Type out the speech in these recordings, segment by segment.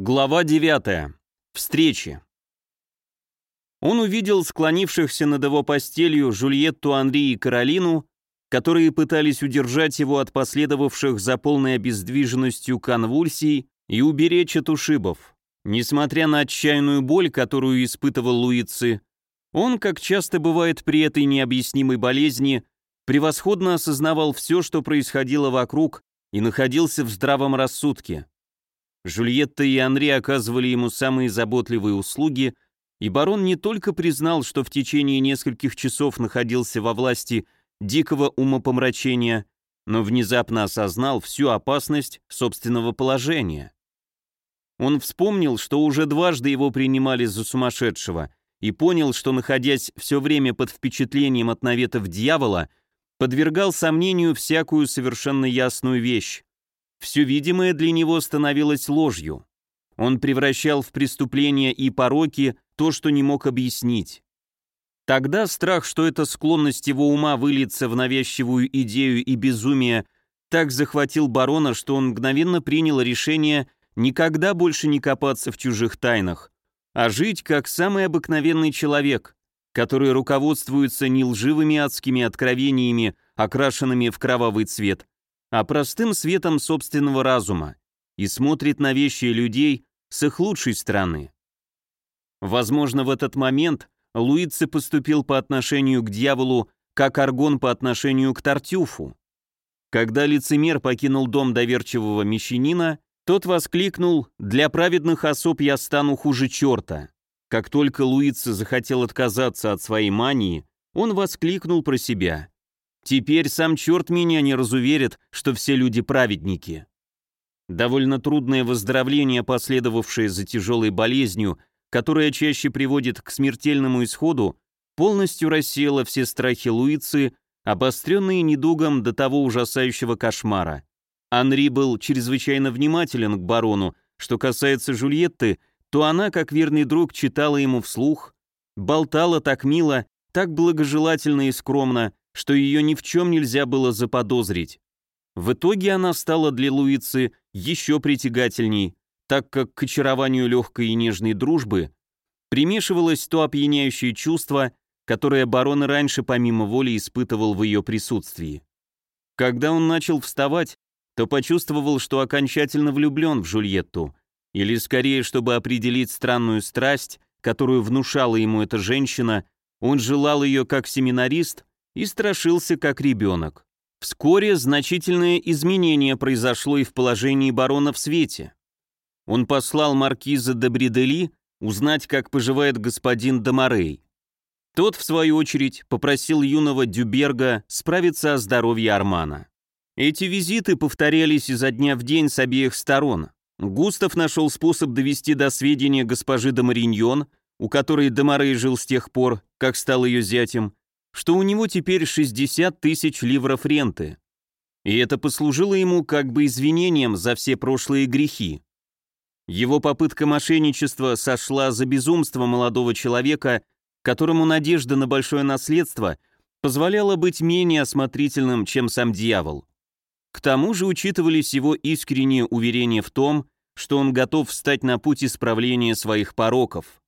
Глава 9. Встречи. Он увидел склонившихся над его постелью Жульетту, Анри и Каролину, которые пытались удержать его от последовавших за полной обездвиженностью конвульсий и уберечь от ушибов. Несмотря на отчаянную боль, которую испытывал Луицы, он, как часто бывает при этой необъяснимой болезни, превосходно осознавал все, что происходило вокруг, и находился в здравом рассудке. Жульетта и Анри оказывали ему самые заботливые услуги, и барон не только признал, что в течение нескольких часов находился во власти дикого умопомрачения, но внезапно осознал всю опасность собственного положения. Он вспомнил, что уже дважды его принимали за сумасшедшего, и понял, что, находясь все время под впечатлением от наветов дьявола, подвергал сомнению всякую совершенно ясную вещь. Все видимое для него становилось ложью. Он превращал в преступления и пороки то, что не мог объяснить. Тогда страх, что эта склонность его ума выльется в навязчивую идею и безумие, так захватил барона, что он мгновенно принял решение никогда больше не копаться в чужих тайнах, а жить как самый обыкновенный человек, который руководствуется не лживыми адскими откровениями, окрашенными в кровавый цвет, а простым светом собственного разума и смотрит на вещи людей с их лучшей стороны. Возможно, в этот момент Луице поступил по отношению к дьяволу, как аргон по отношению к Тартюфу. Когда лицемер покинул дом доверчивого мещанина, тот воскликнул «Для праведных особ я стану хуже черта». Как только Луице захотел отказаться от своей мании, он воскликнул про себя Теперь сам черт меня не разуверит, что все люди праведники. Довольно трудное выздоровление, последовавшее за тяжелой болезнью, которая чаще приводит к смертельному исходу, полностью рассеяло все страхи Луицы, обостренные недугом до того ужасающего кошмара. Анри был чрезвычайно внимателен к барону, что касается Жульетты, то она, как верный друг, читала ему вслух, болтала так мило, так благожелательно и скромно, что ее ни в чем нельзя было заподозрить. В итоге она стала для Луицы еще притягательней, так как к очарованию легкой и нежной дружбы примешивалось то опьяняющее чувство, которое барон раньше помимо воли испытывал в ее присутствии. Когда он начал вставать, то почувствовал, что окончательно влюблен в Жульетту, или скорее, чтобы определить странную страсть, которую внушала ему эта женщина, он желал ее как семинарист, и страшился как ребенок. Вскоре значительное изменение произошло и в положении барона в свете. Он послал маркиза де Бридели узнать, как поживает господин Домарей. Тот, в свою очередь, попросил юного Дюберга справиться о здоровье Армана. Эти визиты повторялись изо дня в день с обеих сторон. Густав нашел способ довести до сведения госпожи де Мариньон, у которой Домарей жил с тех пор, как стал ее зятем, что у него теперь 60 тысяч ливров ренты. И это послужило ему как бы извинением за все прошлые грехи. Его попытка мошенничества сошла за безумство молодого человека, которому надежда на большое наследство позволяла быть менее осмотрительным, чем сам дьявол. К тому же учитывались его искренние уверения в том, что он готов встать на путь исправления своих пороков.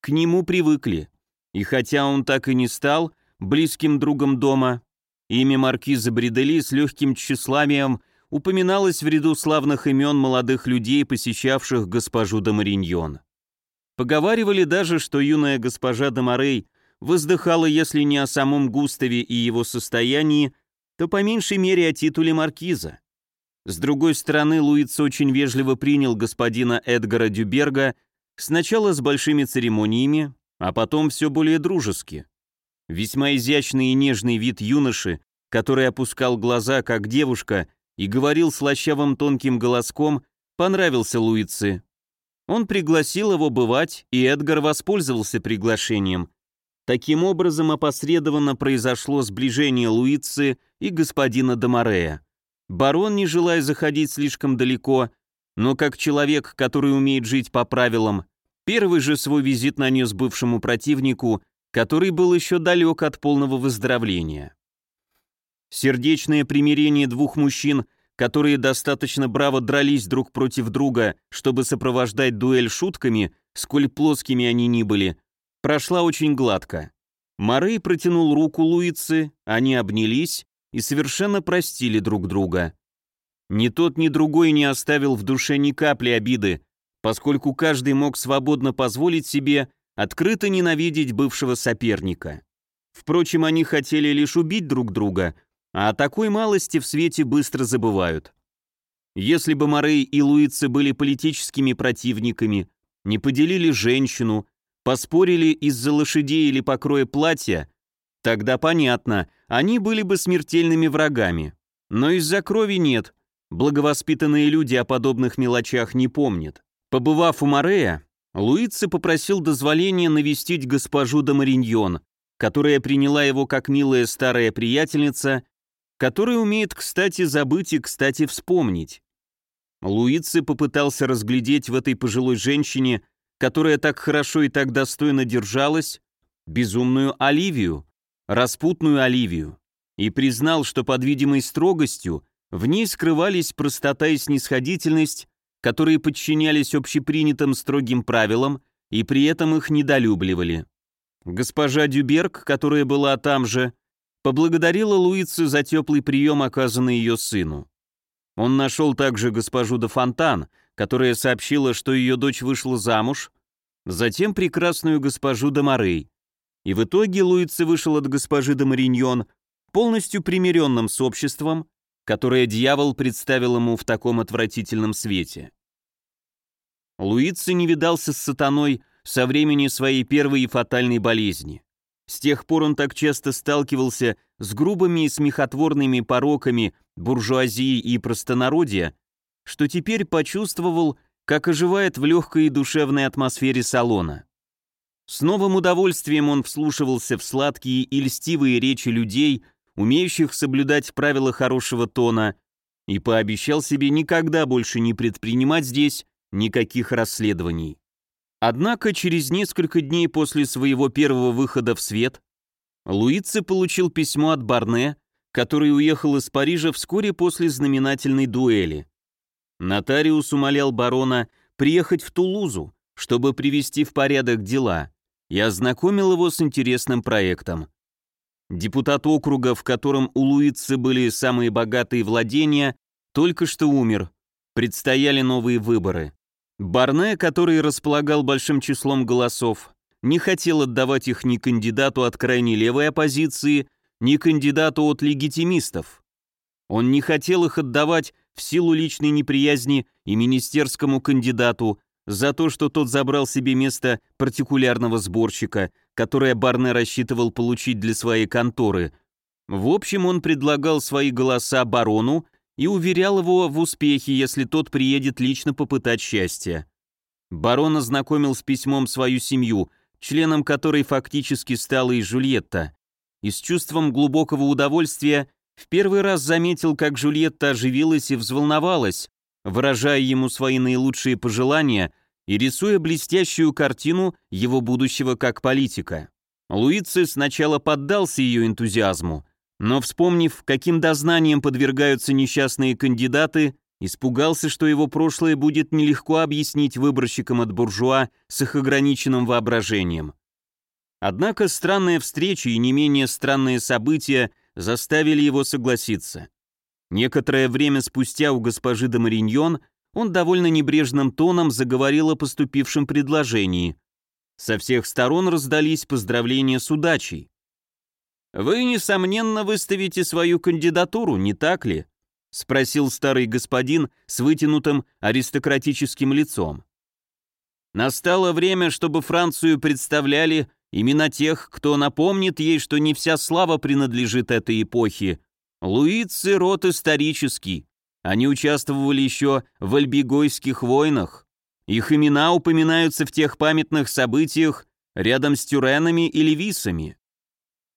К нему привыкли, и хотя он так и не стал близким другом дома, имя маркиза Бредели с легким тщеславием упоминалось в ряду славных имен молодых людей, посещавших госпожу де Мариньон. Поговаривали даже, что юная госпожа де Морей воздыхала, если не о самом Густаве и его состоянии, то по меньшей мере о титуле маркиза. С другой стороны, Луиц очень вежливо принял господина Эдгара Дюберга сначала с большими церемониями, а потом все более дружески. Весьма изящный и нежный вид юноши, который опускал глаза, как девушка, и говорил слащавым тонким голоском, понравился Луице. Он пригласил его бывать, и Эдгар воспользовался приглашением. Таким образом, опосредованно произошло сближение Луицы и господина Домарея. Барон, не желая заходить слишком далеко, но как человек, который умеет жить по правилам, первый же свой визит нанес бывшему противнику который был еще далек от полного выздоровления. Сердечное примирение двух мужчин, которые достаточно браво дрались друг против друга, чтобы сопровождать дуэль шутками, сколь плоскими они ни были, прошла очень гладко. Морей протянул руку Луицы, они обнялись и совершенно простили друг друга. Ни тот, ни другой не оставил в душе ни капли обиды, поскольку каждый мог свободно позволить себе открыто ненавидеть бывшего соперника. Впрочем, они хотели лишь убить друг друга, а о такой малости в свете быстро забывают. Если бы Морей и Луица были политическими противниками, не поделили женщину, поспорили из-за лошадей или покроя платья, тогда понятно, они были бы смертельными врагами. Но из-за крови нет, благовоспитанные люди о подобных мелочах не помнят. Побывав у Морея, Луица попросил дозволения навестить госпожу де Мариньон, которая приняла его как милая старая приятельница, которая умеет, кстати, забыть и, кстати, вспомнить. Луицы попытался разглядеть в этой пожилой женщине, которая так хорошо и так достойно держалась, безумную Оливию, распутную Оливию, и признал, что под видимой строгостью в ней скрывались простота и снисходительность, которые подчинялись общепринятым строгим правилам и при этом их недолюбливали. Госпожа Дюберг, которая была там же, поблагодарила Луицу за теплый прием, оказанный ее сыну. Он нашел также госпожу де Фонтан, которая сообщила, что ее дочь вышла замуж, затем прекрасную госпожу де Морей. И в итоге Луица вышел от госпожи де Мариньон полностью примиренным с обществом, которое дьявол представил ему в таком отвратительном свете. Луица не видался с сатаной со времени своей первой и фатальной болезни. С тех пор он так часто сталкивался с грубыми и смехотворными пороками буржуазии и простонародья, что теперь почувствовал, как оживает в легкой и душевной атмосфере салона. С новым удовольствием он вслушивался в сладкие и льстивые речи людей, умеющих соблюдать правила хорошего тона, и пообещал себе никогда больше не предпринимать здесь никаких расследований. Однако через несколько дней после своего первого выхода в свет Луице получил письмо от Барне, который уехал из Парижа вскоре после знаменательной дуэли. Нотариус умолял барона приехать в Тулузу, чтобы привести в порядок дела, и ознакомил его с интересным проектом. Депутат округа, в котором у Луицы были самые богатые владения, только что умер. Предстояли новые выборы. Барне, который располагал большим числом голосов, не хотел отдавать их ни кандидату от крайней левой оппозиции, ни кандидату от легитимистов. Он не хотел их отдавать в силу личной неприязни и министерскому кандидату за то, что тот забрал себе место партикулярного сборщика, которое Барне рассчитывал получить для своей конторы. В общем, он предлагал свои голоса барону и уверял его в успехе, если тот приедет лично попытать счастья. Барон ознакомил с письмом свою семью, членом которой фактически стала и Жульетта, и с чувством глубокого удовольствия в первый раз заметил, как Жульетта оживилась и взволновалась, выражая ему свои наилучшие пожелания и рисуя блестящую картину его будущего как политика. Луици сначала поддался ее энтузиазму, но, вспомнив, каким дознанием подвергаются несчастные кандидаты, испугался, что его прошлое будет нелегко объяснить выборщикам от буржуа с их ограниченным воображением. Однако странная встреча и не менее странные события заставили его согласиться. Некоторое время спустя у госпожи де Мариньон он довольно небрежным тоном заговорил о поступившем предложении. Со всех сторон раздались поздравления с удачей. «Вы, несомненно, выставите свою кандидатуру, не так ли?» — спросил старый господин с вытянутым аристократическим лицом. «Настало время, чтобы Францию представляли именно тех, кто напомнит ей, что не вся слава принадлежит этой эпохе. Луицы — род исторический. Они участвовали еще в альбигойских войнах. Их имена упоминаются в тех памятных событиях рядом с тюренами и левисами.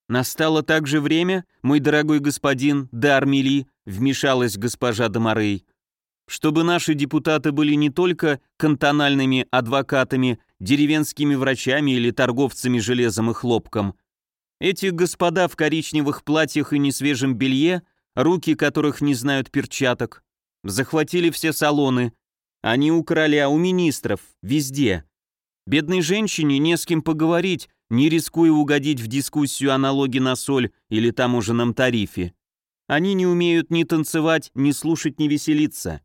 Настало также время, мой дорогой господин Дармили, вмешалась госпожа Дамарей, чтобы наши депутаты были не только кантональными адвокатами, деревенскими врачами или торговцами железом и хлопком. Эти господа в коричневых платьях и несвежем белье, руки которых не знают перчаток, захватили все салоны. Они у короля, у министров, везде. Бедной женщине не с кем поговорить, не рискуя угодить в дискуссию о налоге на соль или таможенном тарифе. Они не умеют ни танцевать, ни слушать, ни веселиться.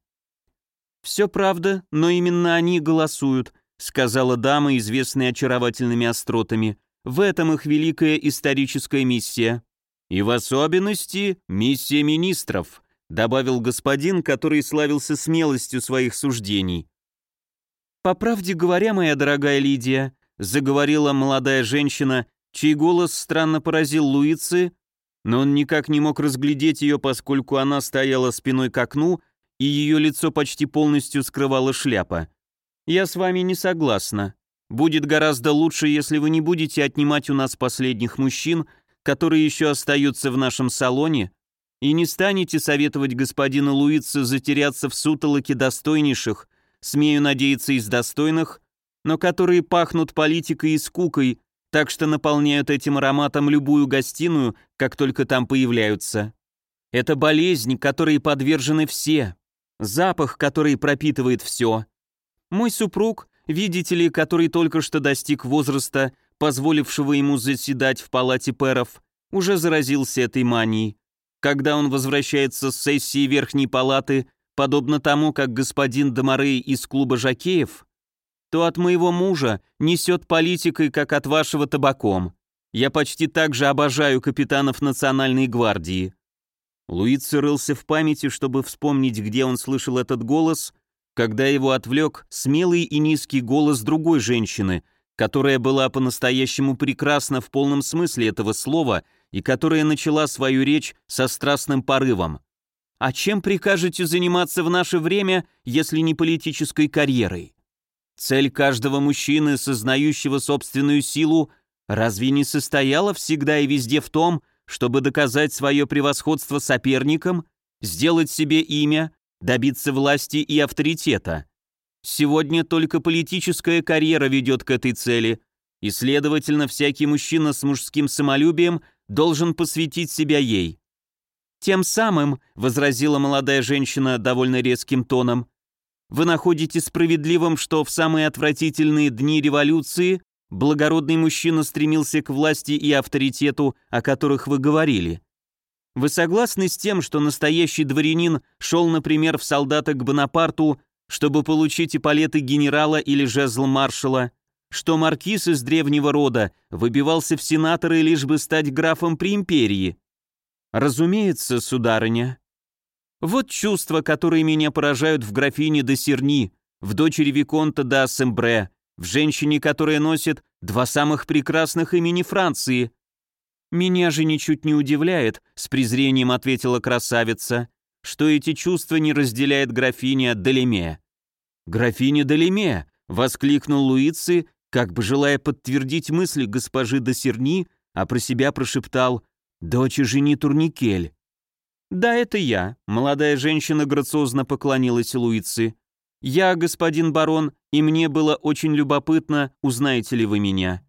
«Все правда, но именно они голосуют», сказала дама, известная очаровательными остротами. «В этом их великая историческая миссия». «И в особенности миссия министров», добавил господин, который славился смелостью своих суждений. «По правде говоря, моя дорогая Лидия», заговорила молодая женщина, чей голос странно поразил Луицы, но он никак не мог разглядеть ее, поскольку она стояла спиной к окну, и ее лицо почти полностью скрывала шляпа. «Я с вами не согласна. Будет гораздо лучше, если вы не будете отнимать у нас последних мужчин, которые еще остаются в нашем салоне, и не станете советовать господину Луице затеряться в сутолоке достойнейших, смею надеяться, из достойных, но которые пахнут политикой и скукой, так что наполняют этим ароматом любую гостиную, как только там появляются. Это болезнь, которой подвержены все, запах, который пропитывает все. Мой супруг, видите ли, который только что достиг возраста, позволившего ему заседать в палате пэров, уже заразился этой манией. Когда он возвращается с сессии Верхней палаты, подобно тому, как господин Домарей из клуба Жакеев, то от моего мужа несет политикой, как от вашего табаком. Я почти так же обожаю капитанов Национальной гвардии». Луиц рылся в памяти, чтобы вспомнить, где он слышал этот голос, когда его отвлек смелый и низкий голос другой женщины, которая была по-настоящему прекрасна в полном смысле этого слова и которая начала свою речь со страстным порывом. «А чем прикажете заниматься в наше время, если не политической карьерой? Цель каждого мужчины, сознающего собственную силу, разве не состояла всегда и везде в том, чтобы доказать свое превосходство соперникам, сделать себе имя, добиться власти и авторитета? Сегодня только политическая карьера ведет к этой цели, и, следовательно, всякий мужчина с мужским самолюбием должен посвятить себя ей. «Тем самым», — возразила молодая женщина довольно резким тоном, вы находите справедливым, что в самые отвратительные дни революции благородный мужчина стремился к власти и авторитету, о которых вы говорили. Вы согласны с тем, что настоящий дворянин шел, например, в солдата к Бонапарту, чтобы получить эполеты генерала или жезл маршала, что маркиз из древнего рода выбивался в сенаторы лишь бы стать графом при империи? Разумеется, сударыня, вот чувства, которые меня поражают в графине де Серни, в дочери Виконта де Ассембре, в женщине, которая носит два самых прекрасных имени Франции. Меня же ничуть не удивляет, с презрением ответила красавица, что эти чувства не разделяет графиня Делеме. Графиня Делеме, воскликнул Луици, как бы желая подтвердить мысли госпожи де Серни, а про себя прошептал «Дочь жени Турникель». «Да, это я», — молодая женщина грациозно поклонилась Луице. «Я, господин барон, и мне было очень любопытно, узнаете ли вы меня».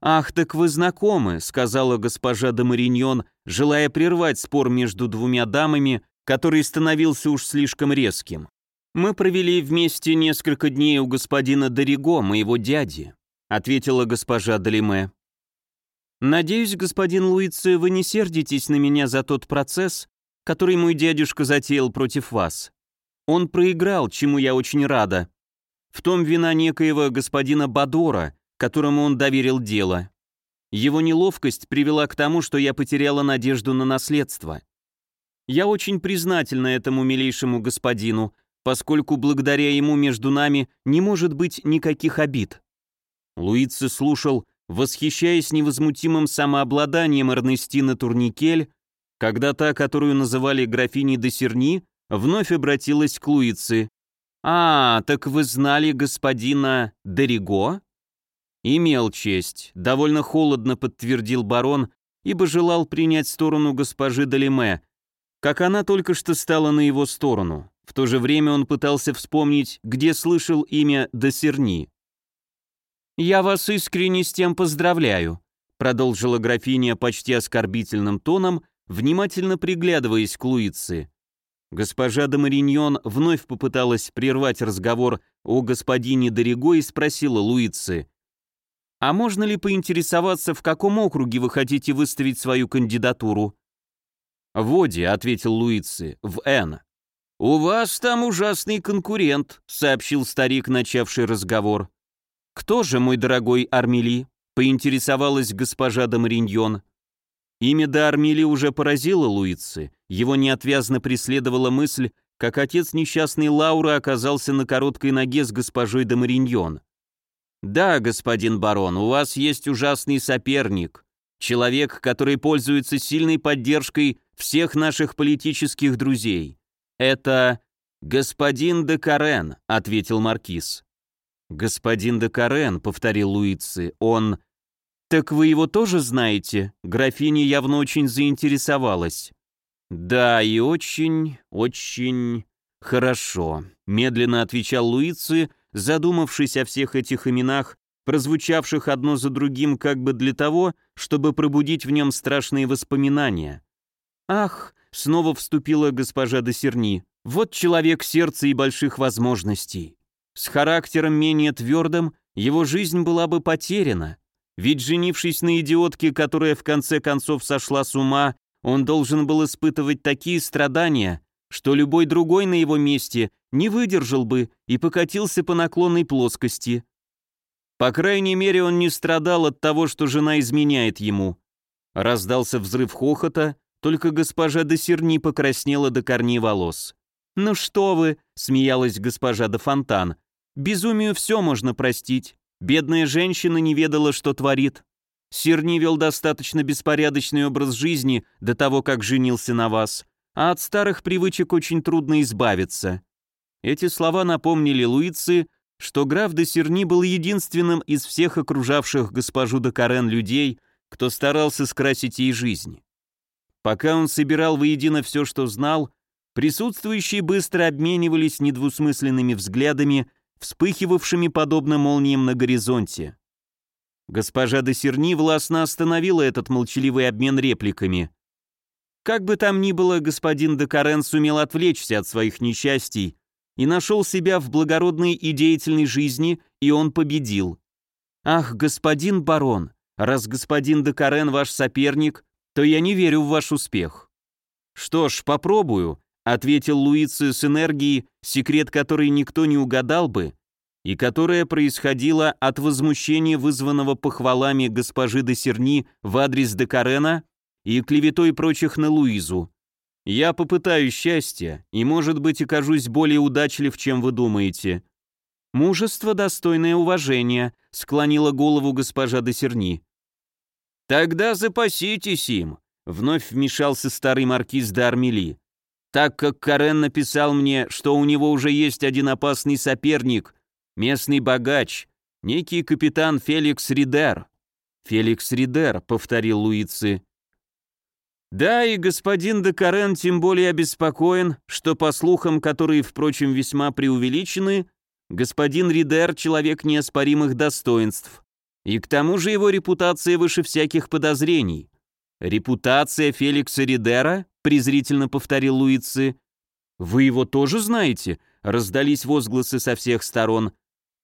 «Ах, так вы знакомы», — сказала госпожа де Мариньон, желая прервать спор между двумя дамами, который становился уж слишком резким. «Мы провели вместе несколько дней у господина Дориго, моего дяди», — ответила госпожа Далиме. «Надеюсь, господин Луице, вы не сердитесь на меня за тот процесс, который мой дядюшка затеял против вас. Он проиграл, чему я очень рада. В том вина некоего господина Бадора, которому он доверил дело. Его неловкость привела к тому, что я потеряла надежду на наследство. Я очень признательна этому милейшему господину, поскольку благодаря ему между нами не может быть никаких обид. Луица слушал восхищаясь невозмутимым самообладанием Эрнестины Турникель, когда та, которую называли графиней де Серни, вновь обратилась к Луице. «А, так вы знали господина Дериго?» «Имел честь», — довольно холодно подтвердил барон, ибо желал принять сторону госпожи Далиме, как она только что стала на его сторону. В то же время он пытался вспомнить, где слышал имя Досерни. «Я вас искренне с тем поздравляю», продолжила графиня почти оскорбительным тоном, внимательно приглядываясь к Луице. Госпожа де Мариньон вновь попыталась прервать разговор о господине Дориго и спросила Луицы, «А можно ли поинтересоваться, в каком округе вы хотите выставить свою кандидатуру?» «В Оде», — ответил Луицы, — «в Н». «У вас там ужасный конкурент», — сообщил старик, начавший разговор. «Кто же, мой дорогой Армели?» — поинтересовалась госпожа де Мариньон. Имя де Армели уже поразило Луицы. Его неотвязно преследовала мысль, как отец несчастной Лауры оказался на короткой ноге с госпожой де Мариньон. «Да, господин барон, у вас есть ужасный соперник. Человек, который пользуется сильной поддержкой всех наших политических друзей. Это господин де Карен», — ответил маркиз. «Господин де Карен», — повторил Луицы, — «он...» «Так вы его тоже знаете?» Графиня явно очень заинтересовалась. «Да, и очень, очень хорошо», — медленно отвечал Луицы, задумавшись о всех этих именах, прозвучавших одно за другим как бы для того, чтобы пробудить в нем страшные воспоминания. «Ах!» — снова вступила госпожа де Серни. «Вот человек сердца и больших возможностей. С характером менее твердым его жизнь была бы потеряна, ведь женившись на идиотке, которая в конце концов сошла с ума, он должен был испытывать такие страдания, что любой другой на его месте не выдержал бы и покатился по наклонной плоскости. По крайней мере, он не страдал от того, что жена изменяет ему. Раздался взрыв хохота, только госпожа де Серни покраснела до корней волос. «Ну что вы!» — смеялась госпожа де Фонтан. «Безумию все можно простить. Бедная женщина не ведала, что творит. Сирни вел достаточно беспорядочный образ жизни до того, как женился на вас, а от старых привычек очень трудно избавиться. Эти слова напомнили Луицы, что граф де Сирни был единственным из всех окружавших госпожу де Карен людей, кто старался скрасить ей жизнь. Пока он собирал воедино все, что знал, присутствующие быстро обменивались недвусмысленными взглядами вспыхивавшими подобно молниям на горизонте. Госпожа де Серни властно остановила этот молчаливый обмен репликами. Как бы там ни было, господин де Карен сумел отвлечься от своих несчастий и нашел себя в благородной и деятельной жизни, и он победил. Ах, господин барон, раз господин де Карен ваш соперник, то я не верю в ваш успех. Что ж, попробую, ответил Луицию с энергией, секрет которой никто не угадал бы, и которая происходила от возмущения, вызванного похвалами госпожи де Серни в адрес де Карена и клеветой прочих на Луизу. Я попытаюсь счастья, и, может быть, окажусь более удачлив, чем вы думаете. Мужество, достойное уважения, склонила голову госпожа де Серни. Тогда запаситесь им, вновь вмешался старый маркиз де Армели так как Карен написал мне, что у него уже есть один опасный соперник, местный богач, некий капитан Феликс Ридер. «Феликс Ридер», — повторил Луицы. Да, и господин де Карен тем более обеспокоен, что, по слухам, которые, впрочем, весьма преувеличены, господин Ридер — человек неоспоримых достоинств. И к тому же его репутация выше всяких подозрений. Репутация Феликса Ридера презрительно повторил Луицы. «Вы его тоже знаете?» — раздались возгласы со всех сторон.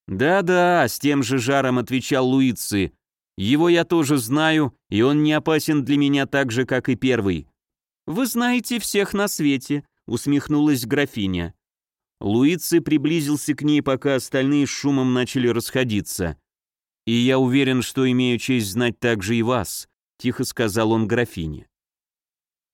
«Да-да», — с тем же жаром отвечал Луицы. «Его я тоже знаю, и он не опасен для меня так же, как и первый». «Вы знаете всех на свете», — усмехнулась графиня. Луицы приблизился к ней, пока остальные с шумом начали расходиться. «И я уверен, что имею честь знать также и вас», — тихо сказал он графине.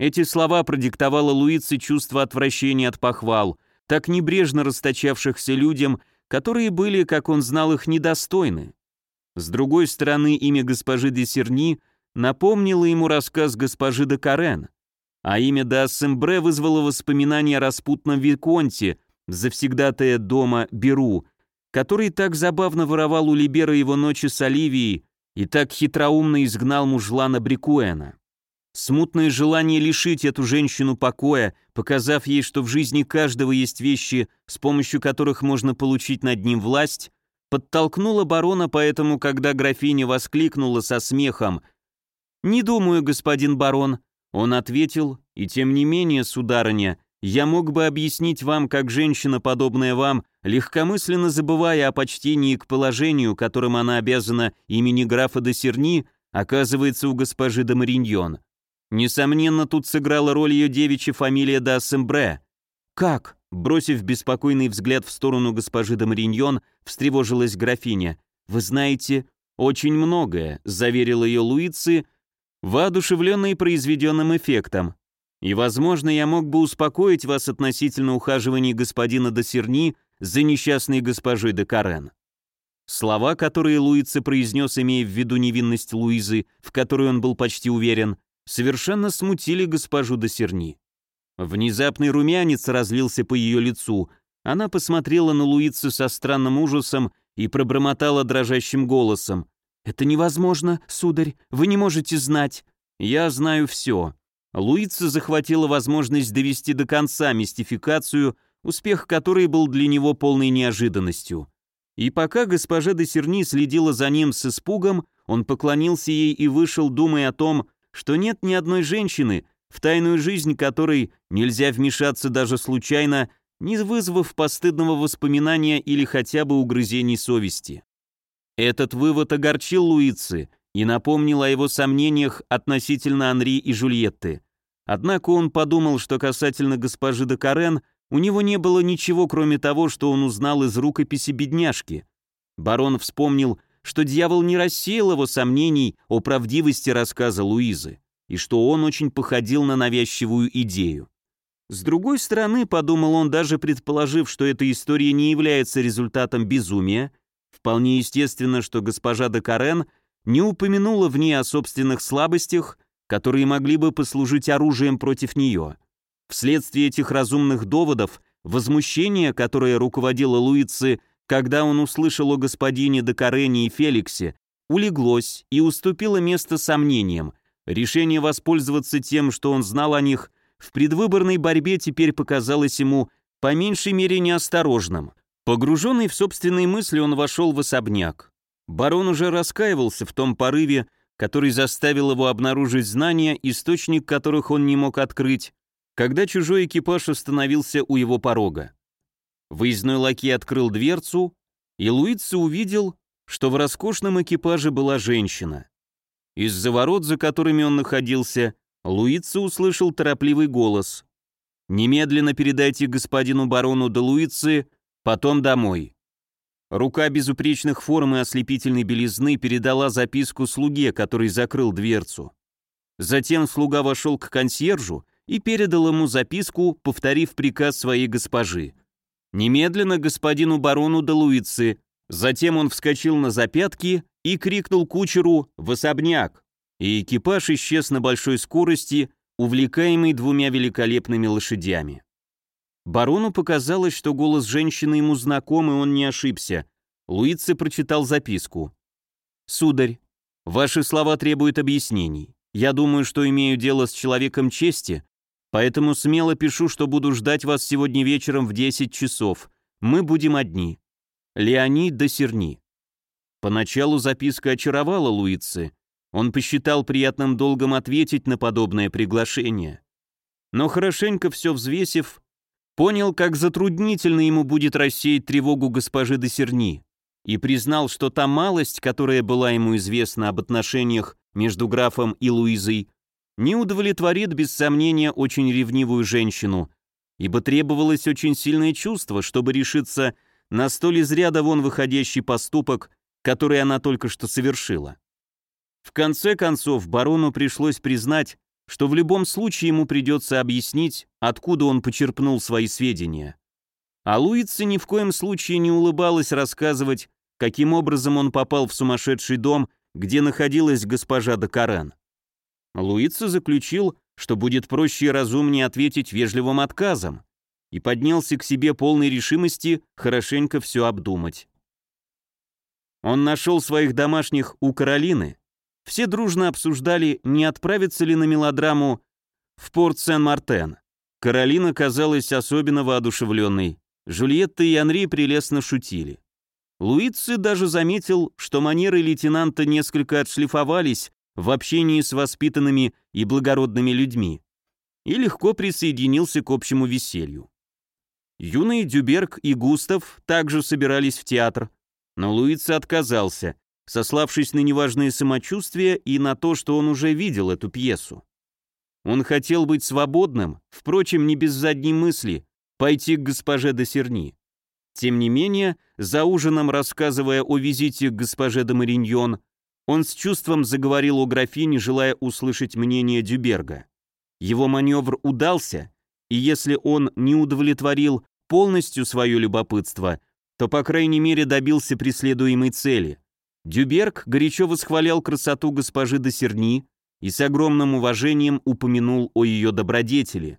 Эти слова продиктовало Луице чувство отвращения от похвал, так небрежно расточавшихся людям, которые были, как он знал их, недостойны. С другой стороны, имя госпожи де Серни напомнило ему рассказ госпожи де Карен, а имя де Ассембре вызвало воспоминания о распутном Виконте, завсегдатая дома Беру, который так забавно воровал у Либера его ночи с Оливией и так хитроумно изгнал мужлана Брикуэна. Смутное желание лишить эту женщину покоя, показав ей, что в жизни каждого есть вещи, с помощью которых можно получить над ним власть, подтолкнуло барона, поэтому, когда графиня воскликнула со смехом «Не думаю, господин барон», он ответил, и тем не менее, сударыня, я мог бы объяснить вам, как женщина, подобная вам, легкомысленно забывая о почтении к положению, которым она обязана имени графа де Серни, оказывается у госпожи де Мариньон. Несомненно, тут сыграла роль ее девичья фамилия Ассембре. «Как?» — бросив беспокойный взгляд в сторону госпожи де Мариньон, встревожилась графиня. «Вы знаете очень многое», — заверил ее Луицы, воодушевленный произведенным эффектом. «И, возможно, я мог бы успокоить вас относительно ухаживаний господина де Серни за несчастной госпожой де Карен». Слова, которые Луица произнес, имея в виду невинность Луизы, в которой он был почти уверен, совершенно смутили госпожу де Серни. Внезапный румянец разлился по ее лицу. Она посмотрела на Луицу со странным ужасом и пробормотала дрожащим голосом. «Это невозможно, сударь, вы не можете знать». «Я знаю все». Луица захватила возможность довести до конца мистификацию, успех которой был для него полной неожиданностью. И пока госпожа де Серни следила за ним с испугом, он поклонился ей и вышел, думая о том, что нет ни одной женщины, в тайную жизнь которой нельзя вмешаться даже случайно, не вызвав постыдного воспоминания или хотя бы угрызений совести. Этот вывод огорчил Луицы и напомнил о его сомнениях относительно Анри и Жульетты. Однако он подумал, что касательно госпожи де Карен у него не было ничего, кроме того, что он узнал из рукописи бедняжки. Барон вспомнил, что дьявол не рассеял его сомнений о правдивости рассказа Луизы, и что он очень походил на навязчивую идею. С другой стороны, подумал он, даже предположив, что эта история не является результатом безумия, вполне естественно, что госпожа де Карен не упомянула в ней о собственных слабостях, которые могли бы послужить оружием против нее. Вследствие этих разумных доводов, возмущение, которое руководило Луицы когда он услышал о господине Декарене и Феликсе, улеглось и уступило место сомнениям. Решение воспользоваться тем, что он знал о них, в предвыборной борьбе теперь показалось ему по меньшей мере неосторожным. Погруженный в собственные мысли, он вошел в особняк. Барон уже раскаивался в том порыве, который заставил его обнаружить знания, источник которых он не мог открыть, когда чужой экипаж остановился у его порога. Выездной лакей открыл дверцу, и Луица увидел, что в роскошном экипаже была женщина. Из-за ворот, за которыми он находился, Луица услышал торопливый голос. «Немедленно передайте господину барону де Луице, потом домой». Рука безупречных форм и ослепительной белизны передала записку слуге, который закрыл дверцу. Затем слуга вошел к консьержу и передал ему записку, повторив приказ своей госпожи. Немедленно господину барону де Луицы. Затем он вскочил на запятки и крикнул кучеру «В особняк!» И экипаж исчез на большой скорости, увлекаемый двумя великолепными лошадями. Барону показалось, что голос женщины ему знаком, и он не ошибся. Луице прочитал записку. «Сударь, ваши слова требуют объяснений. Я думаю, что имею дело с человеком чести, Поэтому смело пишу, что буду ждать вас сегодня вечером в 10 часов. Мы будем одни. Леонид де Серни. Поначалу записка очаровала Луицы. Он посчитал приятным долгом ответить на подобное приглашение. Но хорошенько все взвесив, понял, как затруднительно ему будет рассеять тревогу госпожи де Серни, и признал, что та малость, которая была ему известна об отношениях между графом и Луизой, не удовлетворит без сомнения очень ревнивую женщину, ибо требовалось очень сильное чувство, чтобы решиться на столь из ряда вон выходящий поступок, который она только что совершила. В конце концов, барону пришлось признать, что в любом случае ему придется объяснить, откуда он почерпнул свои сведения. А Луица ни в коем случае не улыбалась рассказывать, каким образом он попал в сумасшедший дом, где находилась госпожа Дакарен. Луица заключил, что будет проще и разумнее ответить вежливым отказом, и поднялся к себе полной решимости хорошенько все обдумать. Он нашел своих домашних у Каролины. Все дружно обсуждали, не отправиться ли на мелодраму в порт Сен-Мартен. Каролина казалась особенно воодушевленной. Жульетта и Анри прелестно шутили. Луици даже заметил, что манеры лейтенанта несколько отшлифовались в общении с воспитанными и благородными людьми. и легко присоединился к общему веселью. Юные Дюберг и Густав также собирались в театр, но Луица отказался, сославшись на неважное самочувствие и на то, что он уже видел эту пьесу. Он хотел быть свободным, впрочем, не без задней мысли, пойти к госпоже де Серни. Тем не менее, за ужином, рассказывая о визите к госпоже де Мариньон, он с чувством заговорил о графине, желая услышать мнение Дюберга. Его маневр удался, и если он не удовлетворил полностью свое любопытство, то, по крайней мере, добился преследуемой цели. Дюберг горячо восхвалял красоту госпожи де Серни и с огромным уважением упомянул о ее добродетели.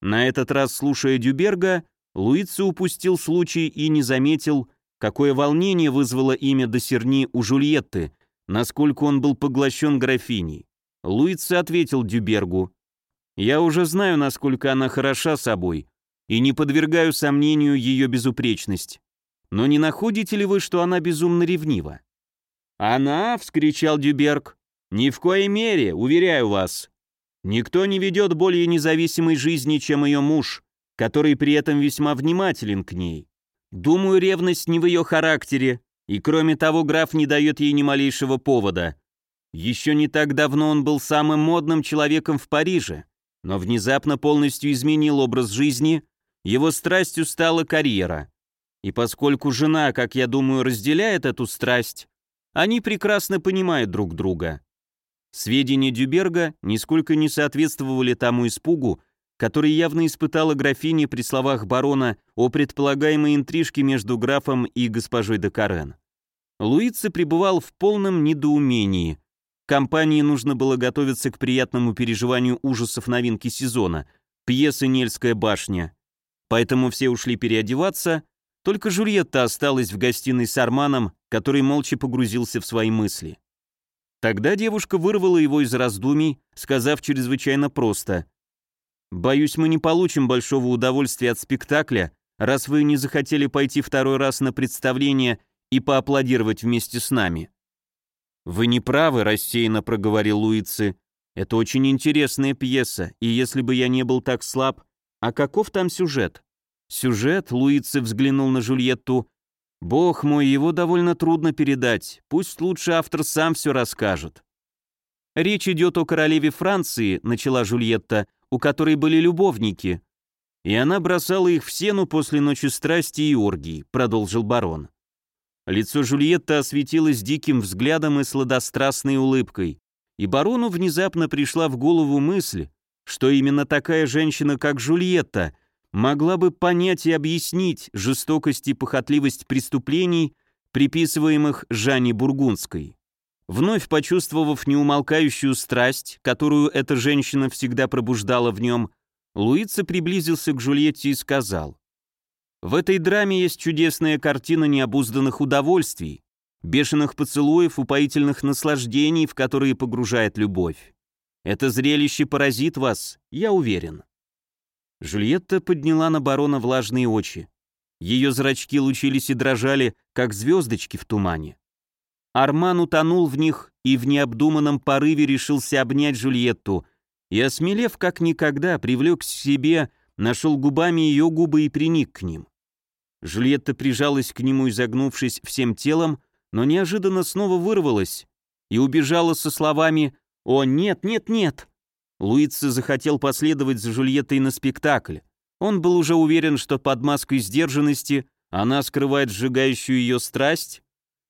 На этот раз, слушая Дюберга, Луици упустил случай и не заметил, какое волнение вызвало имя де Серни у Жульетты, насколько он был поглощен графиней. Луици ответил Дюбергу, «Я уже знаю, насколько она хороша собой, и не подвергаю сомнению ее безупречность. Но не находите ли вы, что она безумно ревнива?» «Она!» — вскричал Дюберг. «Ни в коей мере, уверяю вас. Никто не ведет более независимой жизни, чем ее муж, который при этом весьма внимателен к ней. Думаю, ревность не в ее характере, и кроме того, граф не дает ей ни малейшего повода. Еще не так давно он был самым модным человеком в Париже, но внезапно полностью изменил образ жизни, его страстью стала карьера. И поскольку жена, как я думаю, разделяет эту страсть, они прекрасно понимают друг друга. Сведения Дюберга нисколько не соответствовали тому испугу, который явно испытала графиня при словах барона о предполагаемой интрижке между графом и госпожой де Карен. Луица пребывал в полном недоумении. Компании нужно было готовиться к приятному переживанию ужасов новинки сезона, пьесы «Нельская башня». Поэтому все ушли переодеваться, только Жюльетта осталась в гостиной с Арманом, который молча погрузился в свои мысли. Тогда девушка вырвала его из раздумий, сказав чрезвычайно просто Боюсь, мы не получим большого удовольствия от спектакля, раз вы не захотели пойти второй раз на представление и поаплодировать вместе с нами». «Вы не правы», — рассеянно проговорил Луицы. «Это очень интересная пьеса, и если бы я не был так слаб... А каков там сюжет?» «Сюжет?» — Луицы взглянул на Жульетту. «Бог мой, его довольно трудно передать. Пусть лучше автор сам все расскажет». «Речь идет о королеве Франции», — начала Жульетта, у которой были любовники. И она бросала их в сену после ночи страсти и оргии, продолжил барон. Лицо Жульетта осветилось диким взглядом и сладострастной улыбкой, и барону внезапно пришла в голову мысль, что именно такая женщина, как Жульетта, могла бы понять и объяснить жестокость и похотливость преступлений, приписываемых Жанне Бургундской. Вновь почувствовав неумолкающую страсть, которую эта женщина всегда пробуждала в нем, Луица приблизился к Жульетте и сказал, «В этой драме есть чудесная картина необузданных удовольствий, бешеных поцелуев, упоительных наслаждений, в которые погружает любовь. Это зрелище поразит вас, я уверен». Жульетта подняла на барона влажные очи. Ее зрачки лучились и дрожали, как звездочки в тумане. Арман утонул в них и в необдуманном порыве решился обнять Жульетту, и, осмелев как никогда, привлек к себе, нашел губами ее губы и приник к ним. Жульетта прижалась к нему, изогнувшись всем телом, но неожиданно снова вырвалась и убежала со словами «О, нет, нет, нет!». Луица захотел последовать за Жульеттой на спектакль. Он был уже уверен, что под маской сдержанности она скрывает сжигающую ее страсть,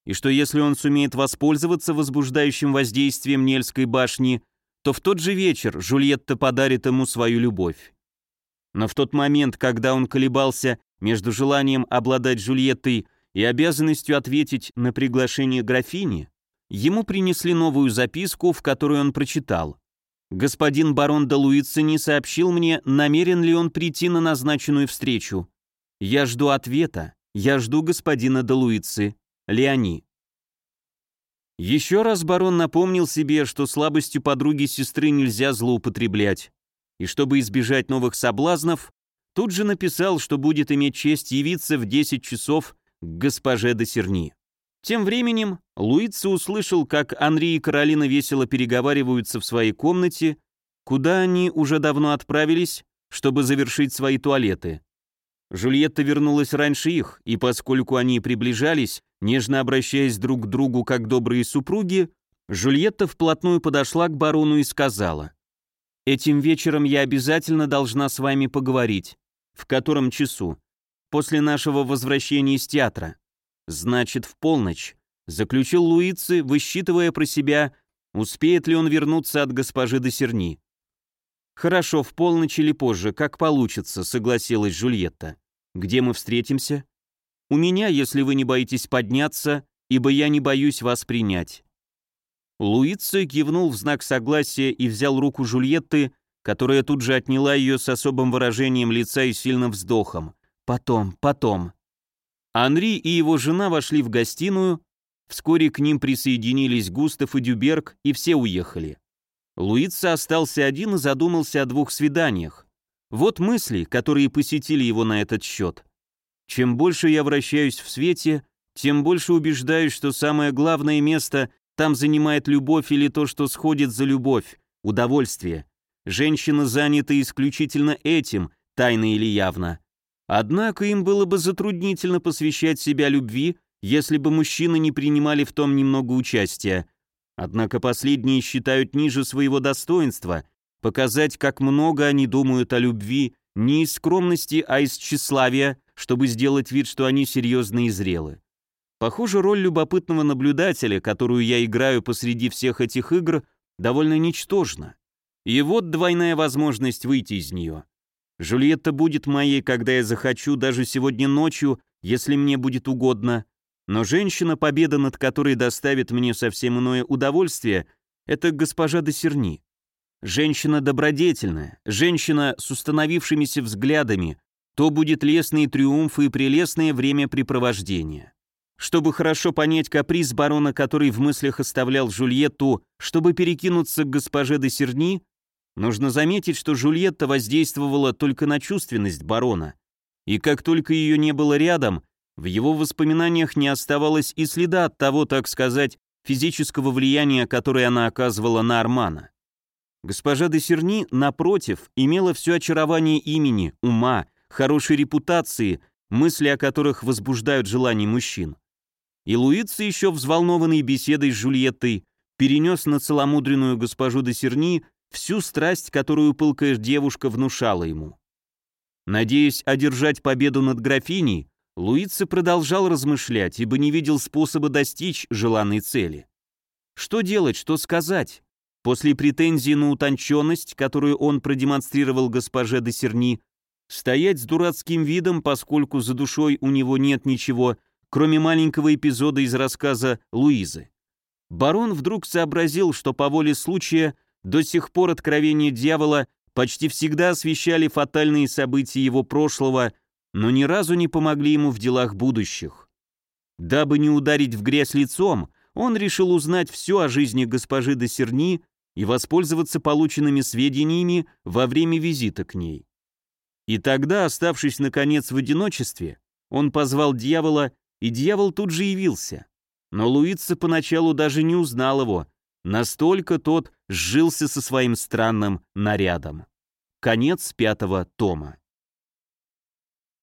и что если он сумеет воспользоваться возбуждающим воздействием Нельской башни, то в тот же вечер Жульетта подарит ему свою любовь. Но в тот момент, когда он колебался между желанием обладать Жульеттой и обязанностью ответить на приглашение графини, ему принесли новую записку, в которой он прочитал. «Господин барон де Луицини сообщил мне, намерен ли он прийти на назначенную встречу. Я жду ответа, я жду господина де. Леони. Еще раз барон напомнил себе, что слабостью подруги сестры нельзя злоупотреблять, и чтобы избежать новых соблазнов, тут же написал, что будет иметь честь явиться в 10 часов к госпоже де Серни. Тем временем Луица услышал, как Анри и Каролина весело переговариваются в своей комнате, куда они уже давно отправились, чтобы завершить свои туалеты. Жульетта вернулась раньше их, и поскольку они приближались, нежно обращаясь друг к другу как добрые супруги, Жульетта вплотную подошла к барону и сказала, «Этим вечером я обязательно должна с вами поговорить. В котором часу? После нашего возвращения из театра. Значит, в полночь», — заключил Луици, высчитывая про себя, успеет ли он вернуться от госпожи де Серни. «Хорошо, в полночь или позже, как получится», — согласилась Жульетта. «Где мы встретимся?» «У меня, если вы не боитесь подняться, ибо я не боюсь вас принять». Луицо кивнул в знак согласия и взял руку Жульетты, которая тут же отняла ее с особым выражением лица и сильным вздохом. «Потом, потом». Анри и его жена вошли в гостиную, вскоре к ним присоединились Густав и Дюберг, и все уехали. Луица остался один и задумался о двух свиданиях. Вот мысли, которые посетили его на этот счет. Чем больше я вращаюсь в свете, тем больше убеждаюсь, что самое главное место там занимает любовь или то, что сходит за любовь, удовольствие. Женщины заняты исключительно этим, тайно или явно. Однако им было бы затруднительно посвящать себя любви, если бы мужчины не принимали в том немного участия, Однако последние считают ниже своего достоинства показать, как много они думают о любви не из скромности, а из тщеславия, чтобы сделать вид, что они серьезны и зрелы. Похоже, роль любопытного наблюдателя, которую я играю посреди всех этих игр, довольно ничтожна. И вот двойная возможность выйти из нее. Жульетта будет моей, когда я захочу, даже сегодня ночью, если мне будет угодно, но женщина, победа над которой доставит мне совсем иное удовольствие, это госпожа де Серни. Женщина добродетельная, женщина с установившимися взглядами, то будет лесный триумф и прелестное времяпрепровождение. Чтобы хорошо понять каприз барона, который в мыслях оставлял Жульетту, чтобы перекинуться к госпоже де Серни, нужно заметить, что Жульетта воздействовала только на чувственность барона. И как только ее не было рядом, в его воспоминаниях не оставалось и следа от того, так сказать, физического влияния, которое она оказывала на Армана. Госпожа де Серни, напротив, имела все очарование имени, ума, хорошей репутации, мысли о которых возбуждают желание мужчин. И Луица, еще взволнованный беседой с Жульеттой, перенес на целомудренную госпожу де Серни всю страсть, которую пылкая девушка внушала ему. Надеясь одержать победу над графиней, Луица продолжал размышлять, ибо не видел способа достичь желанной цели. Что делать, что сказать? После претензии на утонченность, которую он продемонстрировал госпоже де Серни, стоять с дурацким видом, поскольку за душой у него нет ничего, кроме маленького эпизода из рассказа Луизы. Барон вдруг сообразил, что по воле случая до сих пор откровения дьявола почти всегда освещали фатальные события его прошлого – но ни разу не помогли ему в делах будущих. Дабы не ударить в грязь лицом, он решил узнать все о жизни госпожи де Серни и воспользоваться полученными сведениями во время визита к ней. И тогда, оставшись наконец в одиночестве, он позвал дьявола, и дьявол тут же явился. Но Луица поначалу даже не узнал его, настолько тот сжился со своим странным нарядом. Конец пятого тома.